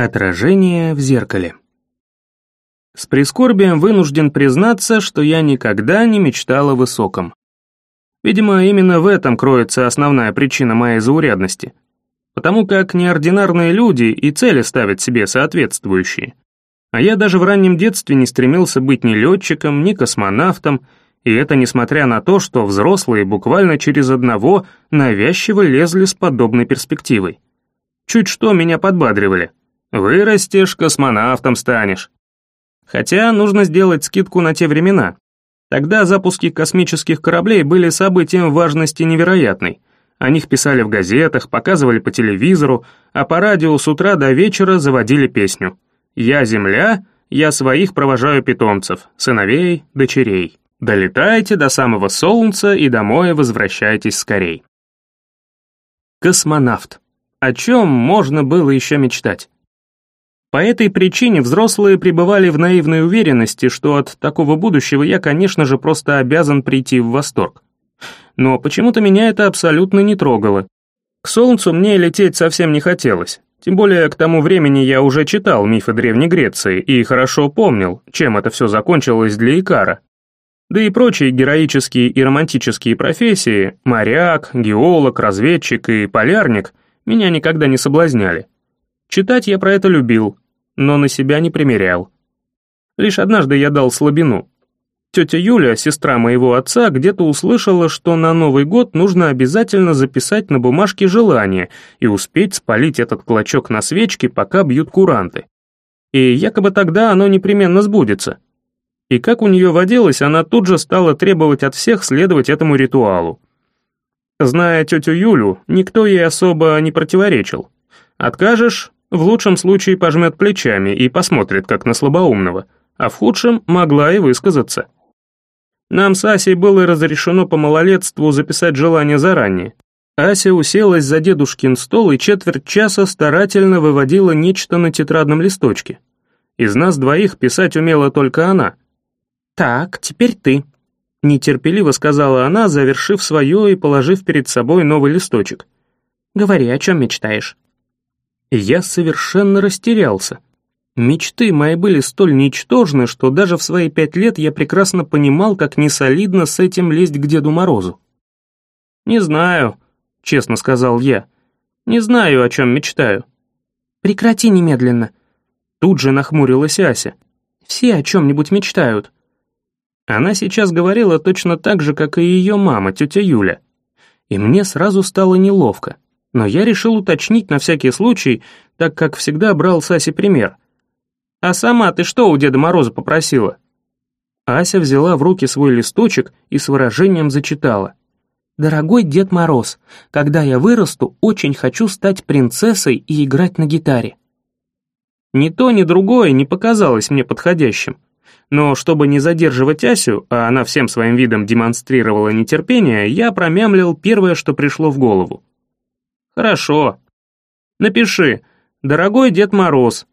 Отражение в зеркале. С прискорбием вынужден признаться, что я никогда не мечтал о высоком. Видимо, именно в этом кроется основная причина моей заурядности. Потому как неординарные люди и цели ставят себе соответствующие. А я даже в раннем детстве не стремился быть ни летчиком, ни космонавтом, и это несмотря на то, что взрослые буквально через одного навязчиво лезли с подобной перспективой. Чуть что меня подбадривали – Вырастешь, космонавтом станешь. Хотя нужно сделать скидку на те времена. Тогда запуски космических кораблей были событием важности невероятной. О них писали в газетах, показывали по телевизору, а по радио с утра до вечера заводили песню «Я Земля, я своих провожаю питомцев, сыновей, дочерей. Долетайте до самого Солнца и домой возвращайтесь скорей». Космонавт. О чем можно было еще мечтать? По этой причине взрослые пребывали в наивной уверенности, что от такого будущего я, конечно же, просто обязан прийти в восторг. Но почему-то меня это абсолютно не трогало. К Солнцу мне лететь совсем не хотелось. Тем более к тому времени я уже читал мифы Древней Греции и хорошо помнил, чем это все закончилось для Икара. Да и прочие героические и романтические профессии, моряк, геолог, разведчик и полярник, меня никогда не соблазняли. Читать я про это любил, но на себя не примерял. Лишь однажды я дал слабину. Тетя Юля, сестра моего отца, где-то услышала, что на Новый год нужно обязательно записать на бумажке желание и успеть спалить этот клочок на свечке, пока бьют куранты. И якобы тогда оно непременно сбудется. И как у нее водилось, она тут же стала требовать от всех следовать этому ритуалу. Зная тетю Юлю, никто ей особо не противоречил. Откажешь в лучшем случае пожмет плечами и посмотрит, как на слабоумного, а в худшем могла и высказаться. Нам с Асей было разрешено по малолетству записать желание заранее. Ася уселась за дедушкин стол и четверть часа старательно выводила нечто на тетрадном листочке. Из нас двоих писать умела только она. «Так, теперь ты», — нетерпеливо сказала она, завершив свое и положив перед собой новый листочек. «Говори, о чем мечтаешь?» Я совершенно растерялся. Мечты мои были столь ничтожны, что даже в свои пять лет я прекрасно понимал, как несолидно с этим лезть к Деду Морозу. «Не знаю», — честно сказал я. «Не знаю, о чем мечтаю». «Прекрати немедленно». Тут же нахмурилась Ася. «Все о чем-нибудь мечтают». Она сейчас говорила точно так же, как и ее мама, тетя Юля. И мне сразу стало неловко но я решил уточнить на всякий случай, так как всегда брал с Аси пример. «А сама ты что у Деда Мороза попросила?» Ася взяла в руки свой листочек и с выражением зачитала. «Дорогой Дед Мороз, когда я вырасту, очень хочу стать принцессой и играть на гитаре». Ни то, ни другое не показалось мне подходящим. Но чтобы не задерживать Асю, а она всем своим видом демонстрировала нетерпение, я промямлил первое, что пришло в голову. Хорошо. Напиши, дорогой Дед Мороз,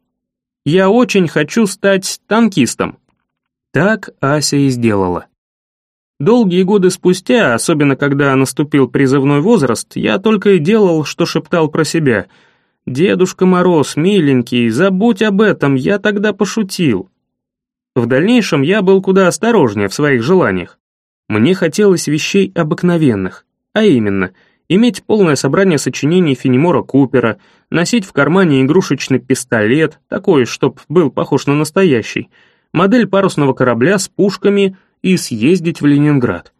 я очень хочу стать танкистом. Так Ася и сделала. Долгие годы спустя, особенно когда наступил призывной возраст, я только и делал, что шептал про себя. «Дедушка Мороз, миленький, забудь об этом, я тогда пошутил». В дальнейшем я был куда осторожнее в своих желаниях. Мне хотелось вещей обыкновенных, а именно – иметь полное собрание сочинений Фенемора Купера, носить в кармане игрушечный пистолет, такой, чтоб был похож на настоящий, модель парусного корабля с пушками и съездить в Ленинград.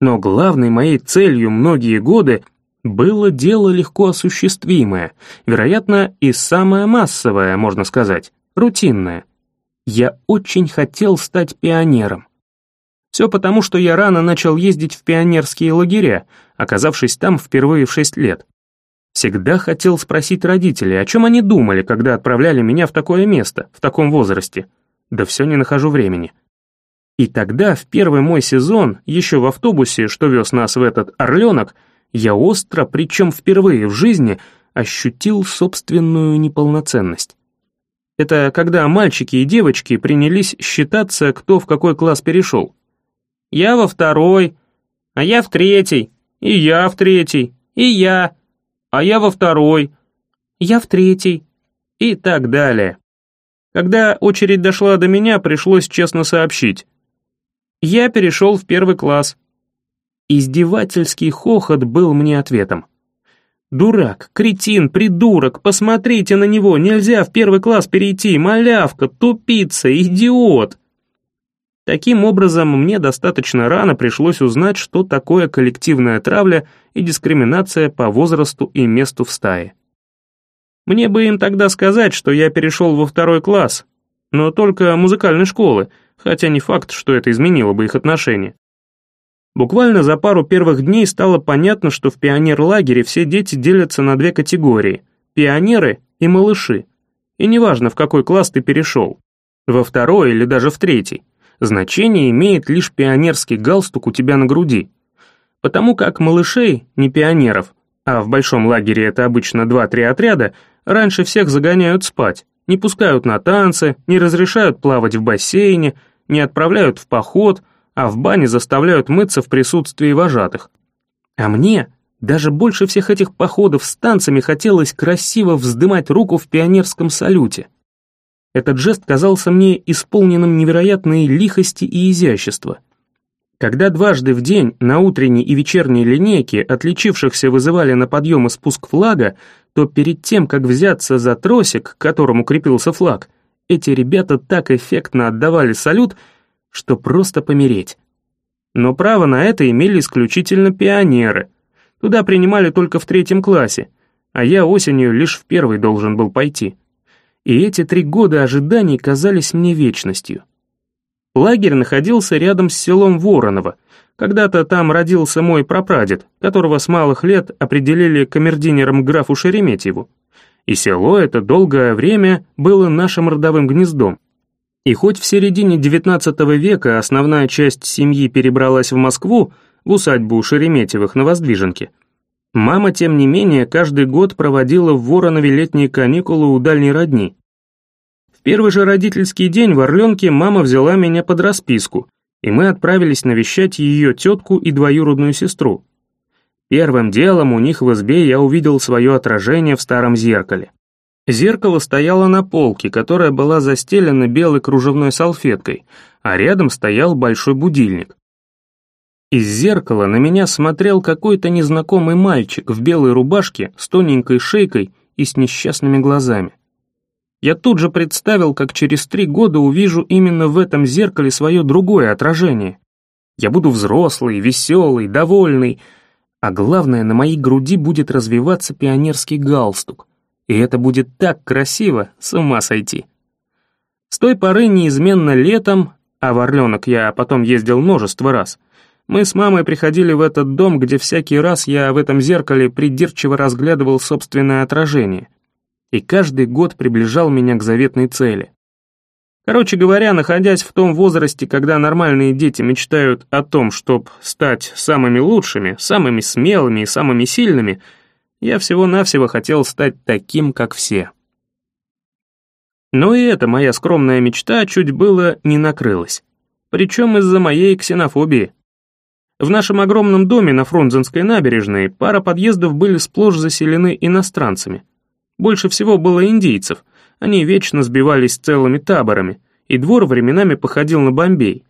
Но главной моей целью многие годы было дело легко осуществимое, вероятно, и самое массовое, можно сказать, рутинное. Я очень хотел стать пионером. Все потому, что я рано начал ездить в пионерские лагеря, оказавшись там впервые в шесть лет. Всегда хотел спросить родителей, о чем они думали, когда отправляли меня в такое место, в таком возрасте. Да все не нахожу времени. И тогда, в первый мой сезон, еще в автобусе, что вез нас в этот «Орленок», я остро, причем впервые в жизни, ощутил собственную неполноценность. Это когда мальчики и девочки принялись считаться, кто в какой класс перешел. Я во второй, а я в третий, и я в третий, и я, а я во второй, я в третий, И так далее. Когда очередь дошла до меня, пришлось честно сообщить. Я перешел в первый класс. Издевательский хохот был мне ответом. «Дурак, кретин, придурок, посмотрите на него, нельзя в первый класс перейти, малявка, тупица, идиот!» Таким образом, мне достаточно рано пришлось узнать, что такое коллективная травля и дискриминация по возрасту и месту в стае. Мне бы им тогда сказать, что я перешел во второй класс, но только музыкальной школы, хотя не факт, что это изменило бы их отношение. Буквально за пару первых дней стало понятно, что в пионерлагере все дети делятся на две категории – пионеры и малыши. И неважно, в какой класс ты перешел, во второй или даже в третий, значение имеет лишь пионерский галстук у тебя на груди. Потому как малышей, не пионеров, а в большом лагере это обычно 2-3 отряда, раньше всех загоняют спать, не пускают на танцы, не разрешают плавать в бассейне, не отправляют в поход, а в бане заставляют мыться в присутствии вожатых. А мне даже больше всех этих походов с танцами хотелось красиво вздымать руку в пионерском салюте. Этот жест казался мне исполненным невероятной лихости и изящества. Когда дважды в день на утренней и вечерней линейке отличившихся вызывали на подъем и спуск флага, то перед тем, как взяться за тросик, к которому крепился флаг, эти ребята так эффектно отдавали салют, что просто помереть. Но право на это имели исключительно пионеры. Туда принимали только в третьем классе, а я осенью лишь в первый должен был пойти и эти три года ожиданий казались мне вечностью. Лагерь находился рядом с селом Вороново. Когда-то там родился мой прапрадед, которого с малых лет определили камердинером графу Шереметьеву. И село это долгое время было нашим родовым гнездом. И хоть в середине XIX века основная часть семьи перебралась в Москву, в усадьбу Шереметьевых на Воздвиженке, Мама, тем не менее, каждый год проводила в Воронове летние каникулы у дальней родни. В первый же родительский день в Орленке мама взяла меня под расписку, и мы отправились навещать ее тетку и двоюродную сестру. Первым делом у них в избе я увидел свое отражение в старом зеркале. Зеркало стояло на полке, которая была застелена белой кружевной салфеткой, а рядом стоял большой будильник. Из зеркала на меня смотрел какой-то незнакомый мальчик в белой рубашке с тоненькой шейкой и с несчастными глазами. Я тут же представил, как через три года увижу именно в этом зеркале свое другое отражение. Я буду взрослый, веселый, довольный, а главное, на моей груди будет развиваться пионерский галстук. И это будет так красиво, с ума сойти. С той поры неизменно летом, а в Орленок я потом ездил множество раз — мы с мамой приходили в этот дом, где всякий раз я в этом зеркале придирчиво разглядывал собственное отражение. И каждый год приближал меня к заветной цели. Короче говоря, находясь в том возрасте, когда нормальные дети мечтают о том, чтобы стать самыми лучшими, самыми смелыми и самыми сильными, я всего-навсего хотел стать таким, как все. Но и эта моя скромная мечта чуть было не накрылась. Причем из-за моей ксенофобии. В нашем огромном доме на Фрунзенской набережной пара подъездов были сплошь заселены иностранцами. Больше всего было индейцев, они вечно сбивались целыми таборами, и двор временами походил на Бомбей.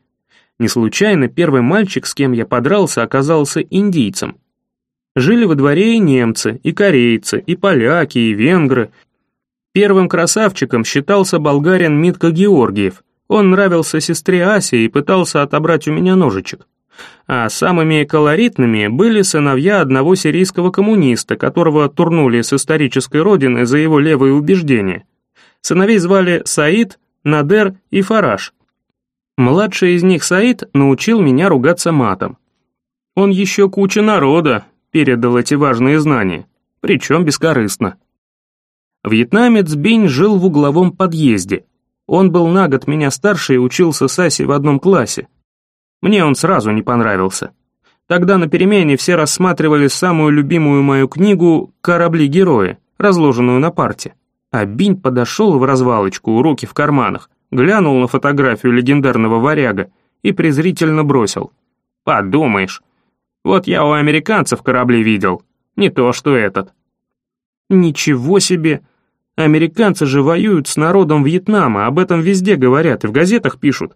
Не случайно первый мальчик, с кем я подрался, оказался индийцем. Жили во дворе и немцы, и корейцы, и поляки, и венгры. Первым красавчиком считался болгарин Митка Георгиев. Он нравился сестре Асе и пытался отобрать у меня ножичек а самыми колоритными были сыновья одного сирийского коммуниста, которого турнули с исторической родины за его левые убеждения. Сыновей звали Саид, Надер и Фараш. Младший из них Саид научил меня ругаться матом. Он еще куча народа передал эти важные знания, причем бескорыстно. Вьетнамец Бинь жил в угловом подъезде. Он был на год меня старше и учился с Асей в одном классе. Мне он сразу не понравился. Тогда на перемене все рассматривали самую любимую мою книгу «Корабли-герои», разложенную на парте. А Бинь подошел в развалочку, руки в карманах, глянул на фотографию легендарного варяга и презрительно бросил. «Подумаешь, вот я у американцев корабли видел, не то что этот». «Ничего себе! Американцы же воюют с народом Вьетнама, об этом везде говорят и в газетах пишут.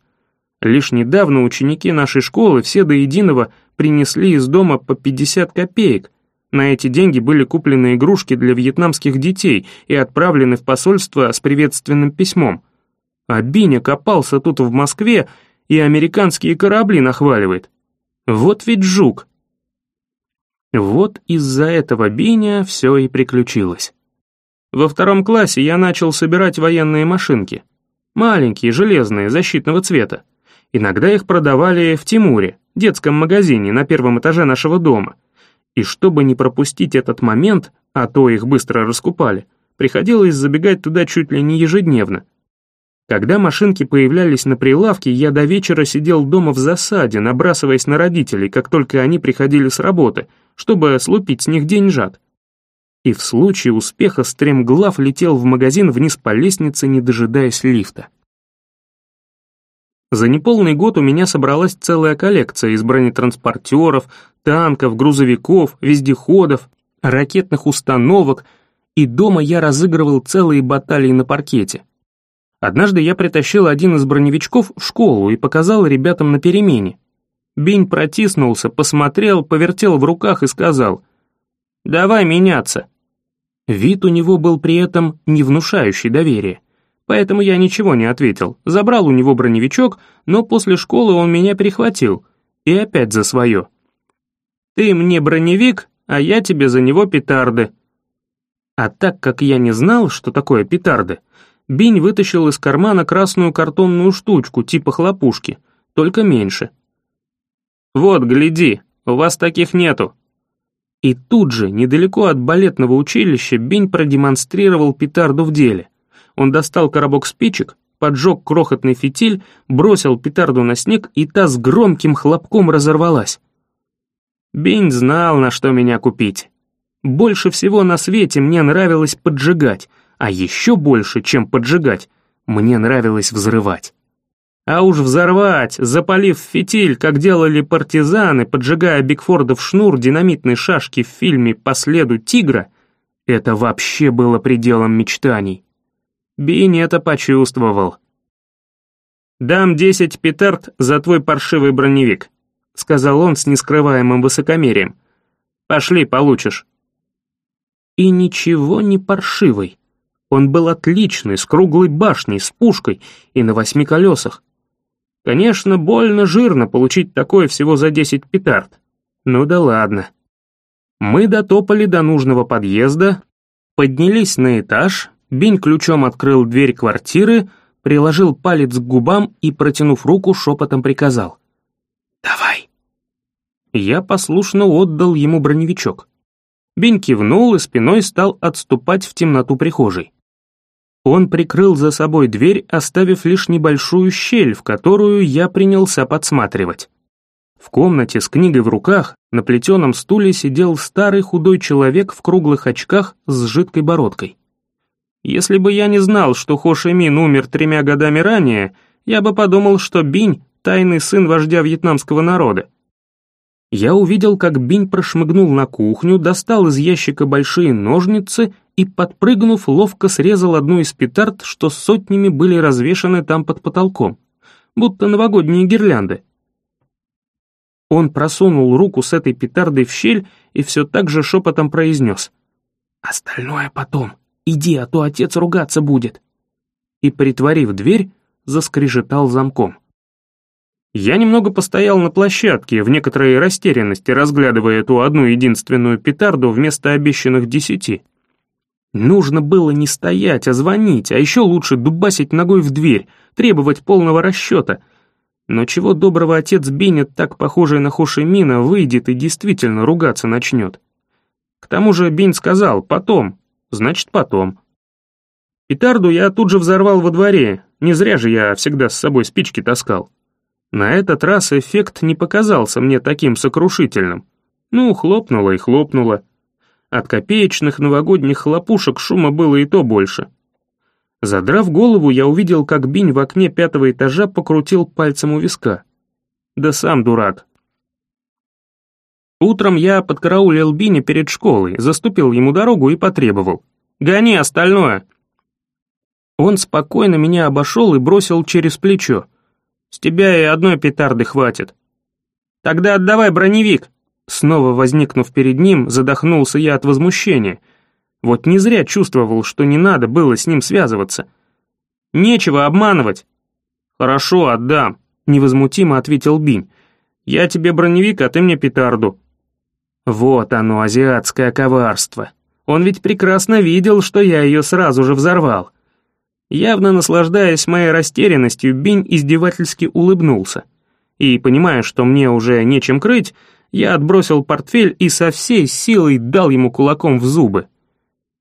Лишь недавно ученики нашей школы все до единого принесли из дома по 50 копеек. На эти деньги были куплены игрушки для вьетнамских детей и отправлены в посольство с приветственным письмом. А Биня копался тут в Москве и американские корабли нахваливает. Вот ведь жук. Вот из-за этого Биня все и приключилось. Во втором классе я начал собирать военные машинки. Маленькие, железные, защитного цвета. Иногда их продавали в Тимуре, детском магазине на первом этаже нашего дома. И чтобы не пропустить этот момент, а то их быстро раскупали, приходилось забегать туда чуть ли не ежедневно. Когда машинки появлялись на прилавке, я до вечера сидел дома в засаде, набрасываясь на родителей, как только они приходили с работы, чтобы слупить с них деньжат. И в случае успеха стремглав летел в магазин вниз по лестнице, не дожидаясь лифта. За неполный год у меня собралась целая коллекция из бронетранспортеров, танков, грузовиков, вездеходов, ракетных установок, и дома я разыгрывал целые баталии на паркете. Однажды я притащил один из броневичков в школу и показал ребятам на перемене. Бинь протиснулся, посмотрел, повертел в руках и сказал «Давай меняться». Вид у него был при этом не внушающий доверия. Поэтому я ничего не ответил, забрал у него броневичок, но после школы он меня перехватил. И опять за свое. «Ты мне броневик, а я тебе за него петарды». А так как я не знал, что такое петарды, Бинь вытащил из кармана красную картонную штучку типа хлопушки, только меньше. «Вот, гляди, у вас таких нету». И тут же, недалеко от балетного училища, Бинь продемонстрировал петарду в деле. Он достал коробок спичек, поджег крохотный фитиль, бросил петарду на снег, и та с громким хлопком разорвалась. Бень знал, на что меня купить. Больше всего на свете мне нравилось поджигать, а еще больше, чем поджигать, мне нравилось взрывать. А уж взорвать, запалив фитиль, как делали партизаны, поджигая Бигфордов шнур динамитной шашки в фильме «По следу тигра», это вообще было пределом мечтаний. Бин это почувствовал. «Дам десять петард за твой паршивый броневик», сказал он с нескрываемым высокомерием. «Пошли, получишь». И ничего не паршивый. Он был отличный, с круглой башней, с пушкой и на восьми колесах. Конечно, больно жирно получить такое всего за десять петард. Ну да ладно. Мы дотопали до нужного подъезда, поднялись на этаж, Бень ключом открыл дверь квартиры, приложил палец к губам и, протянув руку, шепотом приказал. «Давай». Я послушно отдал ему броневичок. Бень кивнул и спиной стал отступать в темноту прихожей. Он прикрыл за собой дверь, оставив лишь небольшую щель, в которую я принялся подсматривать. В комнате с книгой в руках на плетеном стуле сидел старый худой человек в круглых очках с жидкой бородкой. Если бы я не знал, что Хо Ши умер тремя годами ранее, я бы подумал, что Бинь — тайный сын вождя вьетнамского народа. Я увидел, как Бинь прошмыгнул на кухню, достал из ящика большие ножницы и, подпрыгнув, ловко срезал одну из петард, что сотнями были развешаны там под потолком, будто новогодние гирлянды. Он просунул руку с этой петардой в щель и все так же шепотом произнес. «Остальное потом». Иди, а то отец ругаться будет!» И, притворив дверь, заскрежетал замком. Я немного постоял на площадке, в некоторой растерянности, разглядывая эту одну единственную петарду вместо обещанных десяти. Нужно было не стоять, а звонить, а еще лучше дубасить ногой в дверь, требовать полного расчета. Но чего доброго отец Беннет, так похожий на Хошимина, выйдет и действительно ругаться начнет. К тому же Бин сказал «потом», значит потом. Петарду я тут же взорвал во дворе, не зря же я всегда с собой спички таскал. На этот раз эффект не показался мне таким сокрушительным. Ну, хлопнуло и хлопнуло. От копеечных новогодних хлопушек шума было и то больше. Задрав голову, я увидел, как Бинь в окне пятого этажа покрутил пальцем у виска. Да сам дурак. Утром я подкараулил Биня перед школой, заступил ему дорогу и потребовал. «Гони остальное!» Он спокойно меня обошел и бросил через плечо. «С тебя и одной петарды хватит». «Тогда отдавай броневик!» Снова возникнув перед ним, задохнулся я от возмущения. Вот не зря чувствовал, что не надо было с ним связываться. «Нечего обманывать!» «Хорошо, отдам», — невозмутимо ответил Бинь. «Я тебе броневик, а ты мне петарду». Вот оно, азиатское коварство. Он ведь прекрасно видел, что я ее сразу же взорвал. Явно наслаждаясь моей растерянностью, Бинь издевательски улыбнулся. И, понимая, что мне уже нечем крыть, я отбросил портфель и со всей силой дал ему кулаком в зубы.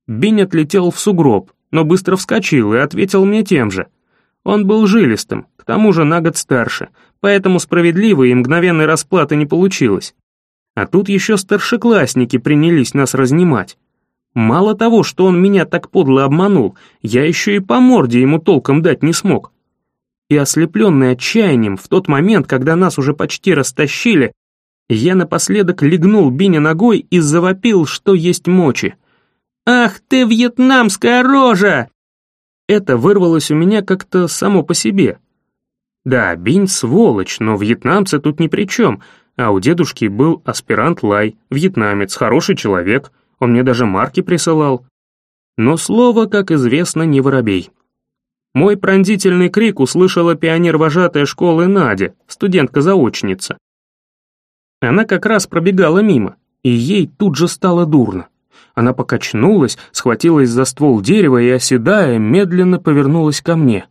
Бинь отлетел в сугроб, но быстро вскочил и ответил мне тем же. Он был жилистым, к тому же на год старше, поэтому справедливой и мгновенной расплаты не получилось. А тут еще старшеклассники принялись нас разнимать. Мало того, что он меня так подло обманул, я еще и по морде ему толком дать не смог. И ослепленный отчаянием, в тот момент, когда нас уже почти растащили, я напоследок легнул Биня ногой и завопил, что есть мочи. «Ах ты, вьетнамская рожа!» Это вырвалось у меня как-то само по себе. Да, Бинь сволочь, но вьетнамцы тут ни при чем — а у дедушки был аспирант Лай, вьетнамец, хороший человек, он мне даже марки присылал. Но слово, как известно, не воробей. Мой пронзительный крик услышала пионер-вожатая школы Надя, студентка-заочница. Она как раз пробегала мимо, и ей тут же стало дурно. Она покачнулась, схватилась за ствол дерева и, оседая, медленно повернулась ко мне.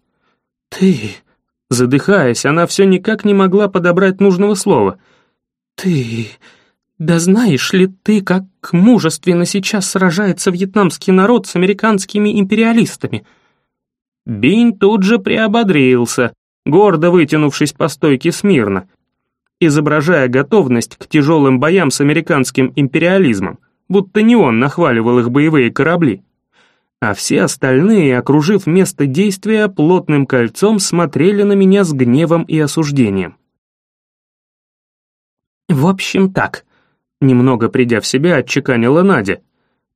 «Ты...» Задыхаясь, она все никак не могла подобрать нужного слова — «Ты... да знаешь ли ты, как мужественно сейчас сражается вьетнамский народ с американскими империалистами?» Бинь тут же приободрился, гордо вытянувшись по стойке смирно, изображая готовность к тяжелым боям с американским империализмом, будто не он нахваливал их боевые корабли. А все остальные, окружив место действия, плотным кольцом смотрели на меня с гневом и осуждением. «В общем так», — немного придя в себя, отчеканила Надя.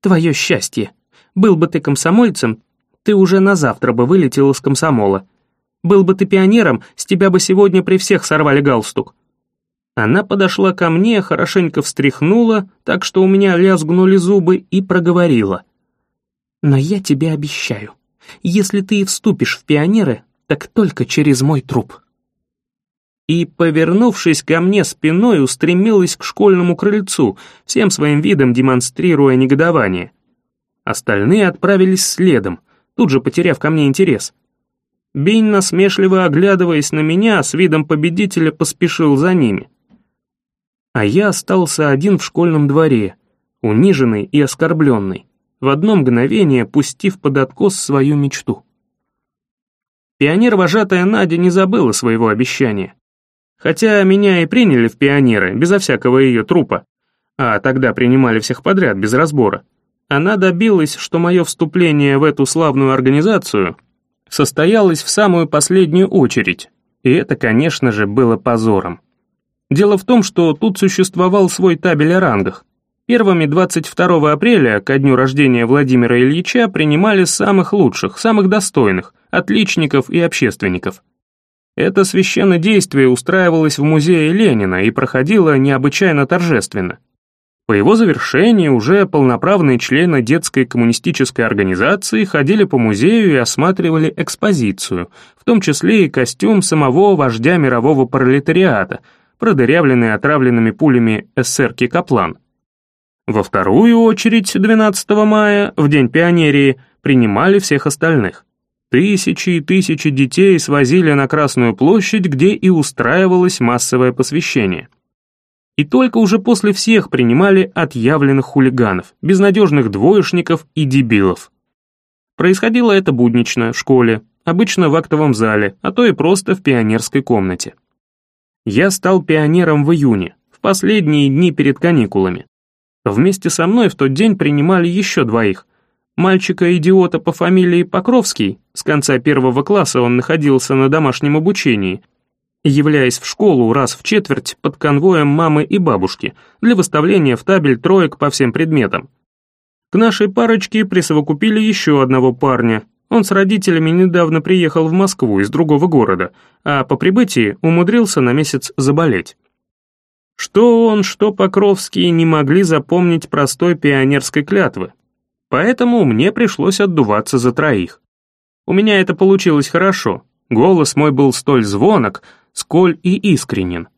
«Твое счастье. Был бы ты комсомольцем, ты уже на завтра бы вылетел из комсомола. Был бы ты пионером, с тебя бы сегодня при всех сорвали галстук». Она подошла ко мне, хорошенько встряхнула, так что у меня лязгнули зубы, и проговорила. «Но я тебе обещаю, если ты и вступишь в пионеры, так только через мой труп» и, повернувшись ко мне спиной, устремилась к школьному крыльцу, всем своим видом демонстрируя негодование. Остальные отправились следом, тут же потеряв ко мне интерес. Бинь, насмешливо оглядываясь на меня, с видом победителя поспешил за ними. А я остался один в школьном дворе, униженный и оскорбленный, в одно мгновение пустив под откос свою мечту. Пионер-вожатая Надя не забыла своего обещания. Хотя меня и приняли в пионеры, безо всякого ее трупа. А тогда принимали всех подряд, без разбора. Она добилась, что мое вступление в эту славную организацию состоялось в самую последнюю очередь. И это, конечно же, было позором. Дело в том, что тут существовал свой табель о рангах. Первыми 22 апреля, ко дню рождения Владимира Ильича, принимали самых лучших, самых достойных, отличников и общественников. Это священное действие устраивалось в музее Ленина и проходило необычайно торжественно. По его завершении уже полноправные члены детской коммунистической организации ходили по музею и осматривали экспозицию, в том числе и костюм самого вождя мирового пролетариата, продырявленный отравленными пулями эсерки Каплан. Во вторую очередь 12 мая, в День пионерии, принимали всех остальных. Тысячи и тысячи детей свозили на Красную площадь, где и устраивалось массовое посвящение. И только уже после всех принимали отъявленных хулиганов, безнадежных двоечников и дебилов. Происходило это буднично, в школе, обычно в актовом зале, а то и просто в пионерской комнате. Я стал пионером в июне, в последние дни перед каникулами. Вместе со мной в тот день принимали еще двоих – Мальчика-идиота по фамилии Покровский, с конца первого класса он находился на домашнем обучении, являясь в школу раз в четверть под конвоем мамы и бабушки для выставления в табель троек по всем предметам. К нашей парочке присовокупили еще одного парня, Он с родителями недавно приехал в Москву из другого города, а по прибытии умудрился на месяц заболеть. Что он, что Покровский не могли запомнить простой пионерской клятвы. Поэтому мне пришлось отдуваться за троих. У меня это получилось хорошо. Голос мой был столь звонок, сколь и искренен.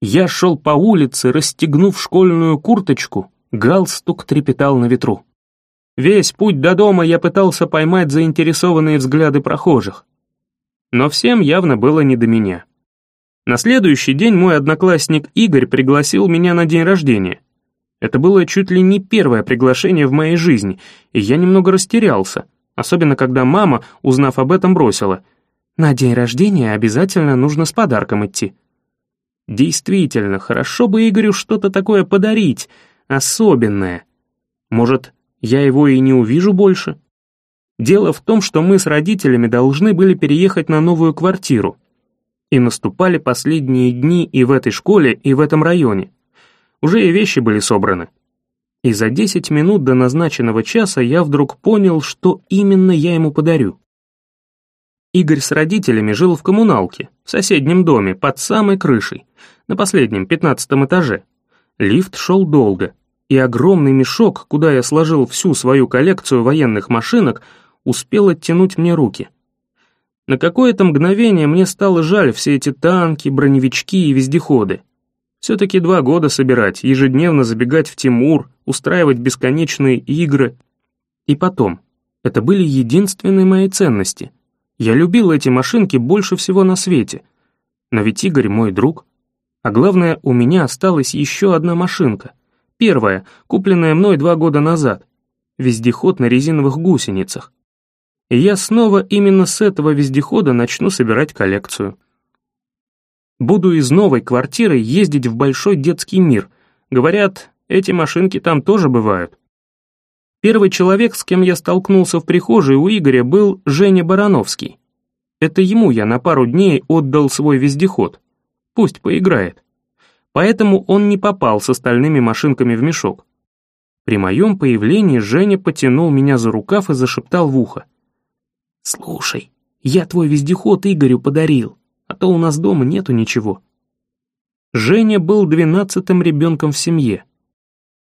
Я шел по улице, расстегнув школьную курточку, галстук трепетал на ветру. Весь путь до дома я пытался поймать заинтересованные взгляды прохожих. Но всем явно было не до меня. На следующий день мой одноклассник Игорь пригласил меня на день рождения. Это было чуть ли не первое приглашение в моей жизни, и я немного растерялся, особенно когда мама, узнав об этом, бросила. «На день рождения обязательно нужно с подарком идти». Действительно, хорошо бы Игорю что-то такое подарить, особенное. Может, я его и не увижу больше? Дело в том, что мы с родителями должны были переехать на новую квартиру, и наступали последние дни и в этой школе, и в этом районе. Уже и вещи были собраны. И за 10 минут до назначенного часа я вдруг понял, что именно я ему подарю. Игорь с родителями жил в коммуналке, в соседнем доме, под самой крышей, на последнем, пятнадцатом этаже. Лифт шел долго, и огромный мешок, куда я сложил всю свою коллекцию военных машинок, успел оттянуть мне руки — на какое-то мгновение мне стало жаль все эти танки, броневички и вездеходы. Все-таки два года собирать, ежедневно забегать в Тимур, устраивать бесконечные игры. И потом, это были единственные мои ценности. Я любил эти машинки больше всего на свете. Но ведь Игорь мой друг. А главное, у меня осталась еще одна машинка. Первая, купленная мной два года назад. Вездеход на резиновых гусеницах и я снова именно с этого вездехода начну собирать коллекцию. Буду из новой квартиры ездить в большой детский мир. Говорят, эти машинки там тоже бывают. Первый человек, с кем я столкнулся в прихожей у Игоря, был Женя Барановский. Это ему я на пару дней отдал свой вездеход. Пусть поиграет. Поэтому он не попал с остальными машинками в мешок. При моем появлении Женя потянул меня за рукав и зашептал в ухо. «Слушай, я твой вездеход Игорю подарил, а то у нас дома нету ничего». Женя был двенадцатым ребенком в семье.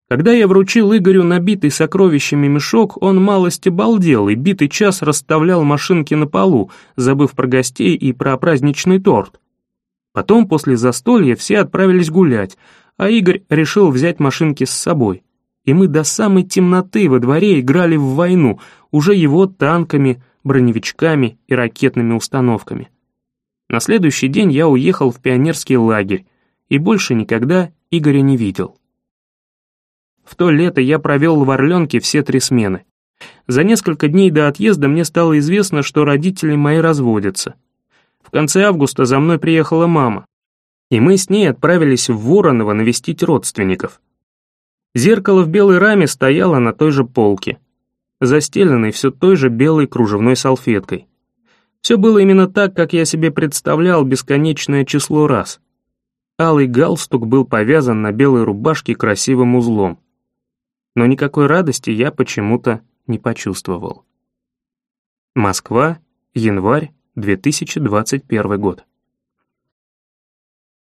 Когда я вручил Игорю набитый сокровищами мешок, он малость обалдел и битый час расставлял машинки на полу, забыв про гостей и про праздничный торт. Потом, после застолья, все отправились гулять, а Игорь решил взять машинки с собой. И мы до самой темноты во дворе играли в войну, уже его танками, броневичками и ракетными установками. На следующий день я уехал в пионерский лагерь и больше никогда Игоря не видел. В то лето я провел в Орленке все три смены. За несколько дней до отъезда мне стало известно, что родители мои разводятся. В конце августа за мной приехала мама, и мы с ней отправились в Воронова навестить родственников. Зеркало в белой раме стояло на той же полке застеленный все той же белой кружевной салфеткой. Все было именно так, как я себе представлял бесконечное число раз. Алый галстук был повязан на белой рубашке красивым узлом. Но никакой радости я почему-то не почувствовал. Москва, январь 2021 год.